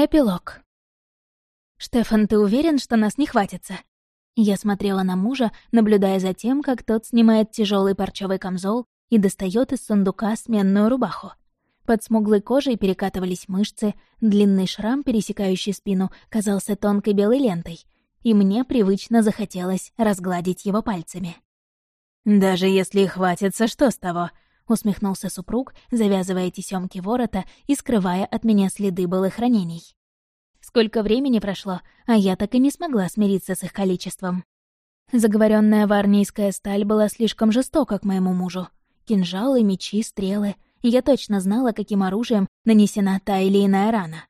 Эпилог. «Штефан, ты уверен, что нас не хватится?» Я смотрела на мужа, наблюдая за тем, как тот снимает тяжелый парчевый камзол и достает из сундука сменную рубаху. Под смуглой кожей перекатывались мышцы, длинный шрам, пересекающий спину, казался тонкой белой лентой, и мне привычно захотелось разгладить его пальцами. «Даже если и хватится, что с того?» — усмехнулся супруг, завязывая тесёмки ворота и скрывая от меня следы былых ранений. Сколько времени прошло, а я так и не смогла смириться с их количеством. Заговоренная варнийская сталь была слишком жестока к моему мужу. Кинжалы, мечи, стрелы. Я точно знала, каким оружием нанесена та или иная рана.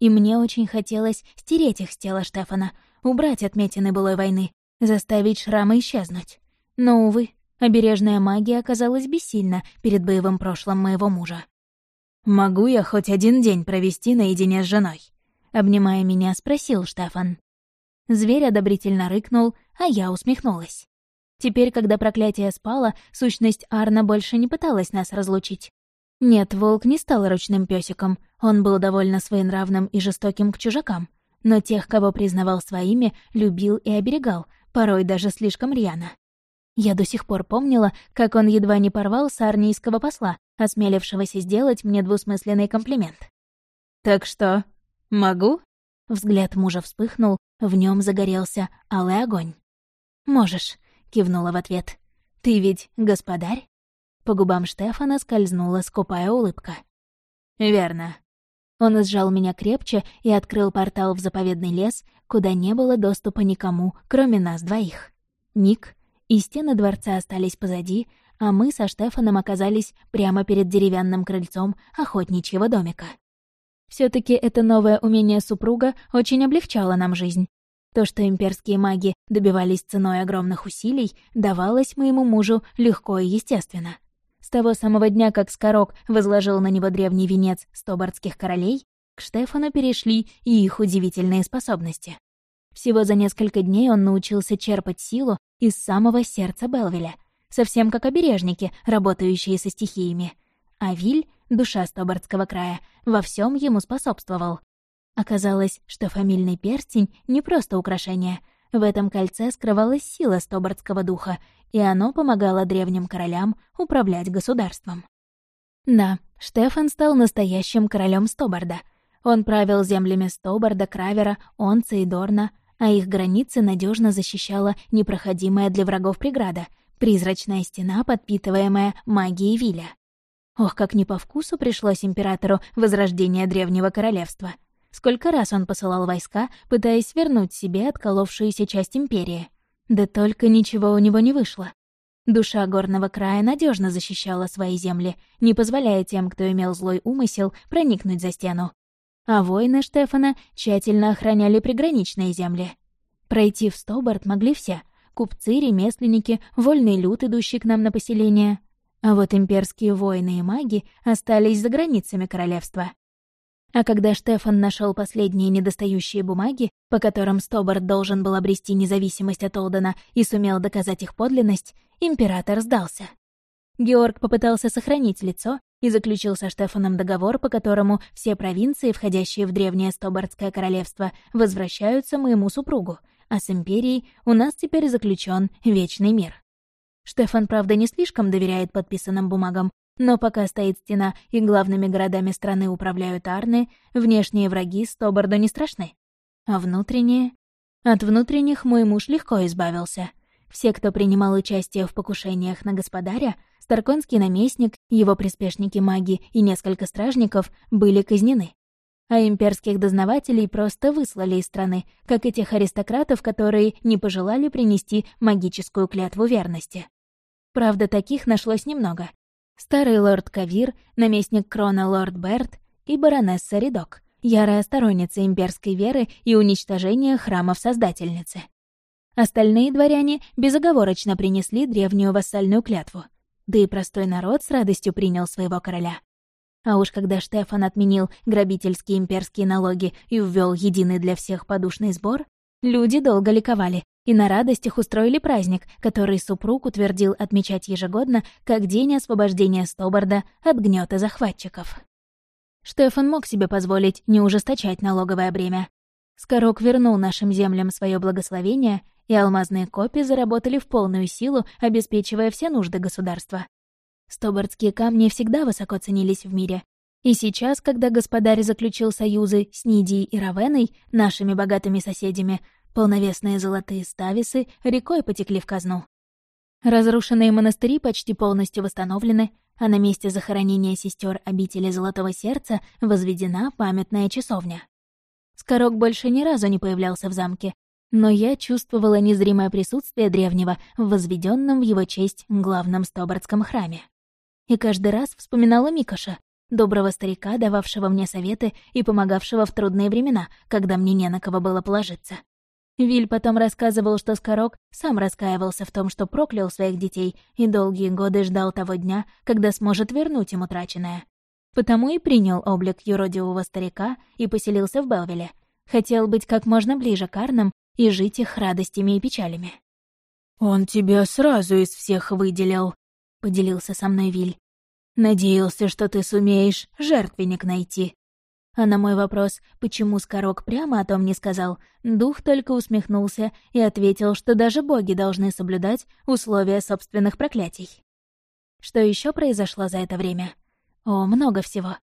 И мне очень хотелось стереть их с тела Штефана, убрать отметины былой войны, заставить шрамы исчезнуть. Но, увы, Обережная магия оказалась бессильна перед боевым прошлым моего мужа. «Могу я хоть один день провести наедине с женой?» Обнимая меня, спросил Штефан. Зверь одобрительно рыкнул, а я усмехнулась. Теперь, когда проклятие спало, сущность Арна больше не пыталась нас разлучить. Нет, волк не стал ручным песиком, он был довольно своенравным и жестоким к чужакам, но тех, кого признавал своими, любил и оберегал, порой даже слишком рьяно. Я до сих пор помнила, как он едва не порвал сарнийского посла, осмелившегося сделать мне двусмысленный комплимент. «Так что, могу?» Взгляд мужа вспыхнул, в нем загорелся алый огонь. «Можешь», — кивнула в ответ. «Ты ведь господарь?» По губам Штефана скользнула скупая улыбка. «Верно». Он сжал меня крепче и открыл портал в заповедный лес, куда не было доступа никому, кроме нас двоих. Миг, и стены дворца остались позади, а мы со Штефаном оказались прямо перед деревянным крыльцом охотничьего домика. все таки это новое умение супруга очень облегчало нам жизнь. То, что имперские маги добивались ценой огромных усилий, давалось моему мужу легко и естественно. С того самого дня, как Скорок возложил на него древний венец стобардских королей, к Штефану перешли и их удивительные способности. Всего за несколько дней он научился черпать силу из самого сердца Белвеля, совсем как обережники, работающие со стихиями. А Виль, душа Стобардского края, во всем ему способствовал. Оказалось, что фамильный перстень — не просто украшение. В этом кольце скрывалась сила Стобардского духа, и оно помогало древним королям управлять государством. Да, Штефан стал настоящим королем Стобарда. Он правил землями Стобарда, Кравера, Онца и Дорна — а их границы надежно защищала непроходимая для врагов преграда — призрачная стена, подпитываемая магией Виля. Ох, как не по вкусу пришлось императору возрождение Древнего Королевства. Сколько раз он посылал войска, пытаясь вернуть себе отколовшуюся часть Империи. Да только ничего у него не вышло. Душа горного края надежно защищала свои земли, не позволяя тем, кто имел злой умысел, проникнуть за стену а воины Штефана тщательно охраняли приграничные земли. Пройти в Стобарт могли все — купцы, ремесленники, вольный люд, идущий к нам на поселение. А вот имперские воины и маги остались за границами королевства. А когда Штефан нашел последние недостающие бумаги, по которым Стобарт должен был обрести независимость от Олдена и сумел доказать их подлинность, император сдался. Георг попытался сохранить лицо и заключил со Штефаном договор, по которому все провинции, входящие в древнее Стобардское королевство, возвращаются моему супругу, а с Империей у нас теперь заключен вечный мир. Штефан, правда, не слишком доверяет подписанным бумагам, но пока стоит стена и главными городами страны управляют арны, внешние враги Стобарду не страшны. А внутренние? От внутренних мой муж легко избавился. Все, кто принимал участие в покушениях на господаря, Старконский наместник, его приспешники-маги и несколько стражников были казнены. А имперских дознавателей просто выслали из страны, как и тех аристократов, которые не пожелали принести магическую клятву верности. Правда, таких нашлось немного. Старый лорд Кавир, наместник крона лорд Берт и баронесса Ридок, ярая сторонница имперской веры и уничтожения храмов Создательницы. Остальные дворяне безоговорочно принесли древнюю вассальную клятву. Да и простой народ с радостью принял своего короля. А уж когда Штефан отменил грабительские имперские налоги и ввел единый для всех подушный сбор, люди долго ликовали и на радостях устроили праздник, который супруг утвердил отмечать ежегодно как день освобождения Стобарда от гнета захватчиков. Штефан мог себе позволить не ужесточать налоговое бремя. Скорок вернул нашим землям свое благословение, и алмазные копии заработали в полную силу, обеспечивая все нужды государства. Стобардские камни всегда высоко ценились в мире. И сейчас, когда господарь заключил союзы с Нидией и Равеной, нашими богатыми соседями, полновесные золотые стависы рекой потекли в казну. Разрушенные монастыри почти полностью восстановлены, а на месте захоронения сестер обители Золотого Сердца возведена памятная часовня. Скорок больше ни разу не появлялся в замке, но я чувствовала незримое присутствие древнего в возведенном в его честь главном Стобардском храме. И каждый раз вспоминала Микоша, доброго старика, дававшего мне советы и помогавшего в трудные времена, когда мне не на кого было положиться. Виль потом рассказывал, что Скорок сам раскаивался в том, что проклял своих детей и долгие годы ждал того дня, когда сможет вернуть им утраченное. Потому и принял облик юродивого старика и поселился в Белвиле. Хотел быть как можно ближе к Арнам и жить их радостями и печалями. «Он тебя сразу из всех выделил», — поделился со мной Виль. «Надеялся, что ты сумеешь жертвенник найти. А на мой вопрос, почему Скорок прямо о том не сказал, дух только усмехнулся и ответил, что даже боги должны соблюдать условия собственных проклятий. Что еще произошло за это время? О, много всего.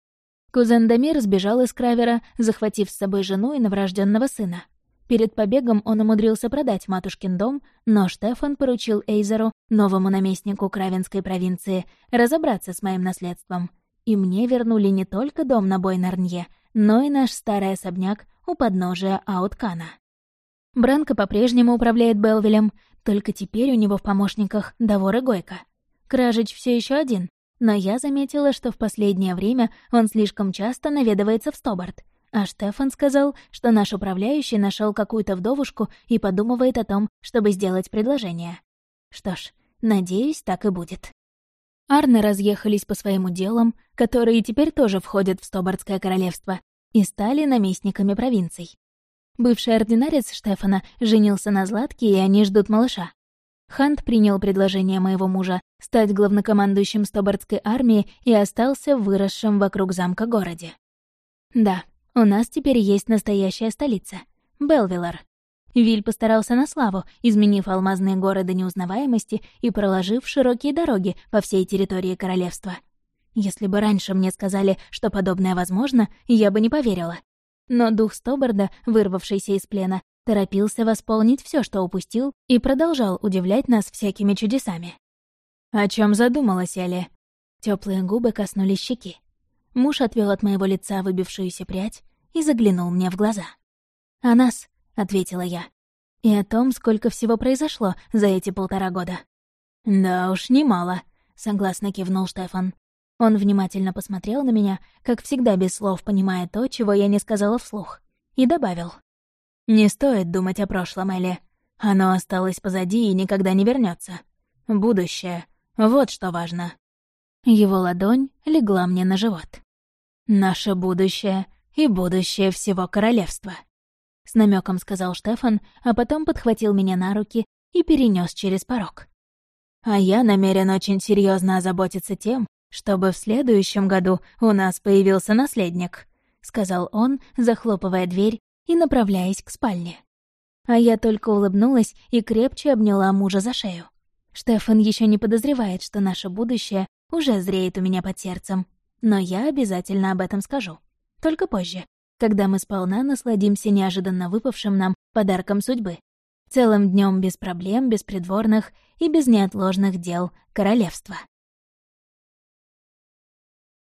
Кузен Дамир сбежал из Кравера, захватив с собой жену и новорожденного сына. Перед побегом он умудрился продать матушкин дом, но Штефан поручил Эйзеру, новому наместнику Кравенской провинции, разобраться с моим наследством. И мне вернули не только дом на Бойнарнье, но и наш старый особняк у подножия Ауткана. Бранко по-прежнему управляет Белвилем, только теперь у него в помощниках Давор и Гойко. Кражич все еще один, но я заметила, что в последнее время он слишком часто наведывается в Стобарт, а Штефан сказал, что наш управляющий нашел какую-то вдовушку и подумывает о том, чтобы сделать предложение. Что ж, надеюсь, так и будет. Арны разъехались по своим делам, которые теперь тоже входят в Стобардское королевство, и стали наместниками провинций. Бывший ординарец Штефана женился на Златке, и они ждут малыша. Хант принял предложение моего мужа стать главнокомандующим Стобардской армии и остался в выросшем вокруг замка городе. Да, у нас теперь есть настоящая столица — Белвиллар. Виль постарался на славу, изменив алмазные горы до неузнаваемости и проложив широкие дороги по всей территории королевства. Если бы раньше мне сказали, что подобное возможно, я бы не поверила. Но дух Стобарда, вырвавшийся из плена, торопился восполнить все, что упустил, и продолжал удивлять нас всякими чудесами. «О чем задумалась Элли?» Теплые губы коснулись щеки. Муж отвел от моего лица выбившуюся прядь и заглянул мне в глаза. «О нас», — ответила я. «И о том, сколько всего произошло за эти полтора года». «Да уж, немало», — согласно кивнул Штефан. Он внимательно посмотрел на меня, как всегда без слов понимая то, чего я не сказала вслух, и добавил. «Не стоит думать о прошлом, Элли. Оно осталось позади и никогда не вернется. Будущее. Вот что важно». Его ладонь легла мне на живот. «Наше будущее и будущее всего королевства», — с намеком сказал Штефан, а потом подхватил меня на руки и перенес через порог. «А я намерен очень серьезно озаботиться тем, чтобы в следующем году у нас появился наследник», — сказал он, захлопывая дверь и направляясь к спальне. А я только улыбнулась и крепче обняла мужа за шею. Штефан еще не подозревает, что наше будущее уже зреет у меня под сердцем. Но я обязательно об этом скажу. Только позже, когда мы сполна насладимся неожиданно выпавшим нам подарком судьбы. Целым днем без проблем, без придворных и без неотложных дел королевства.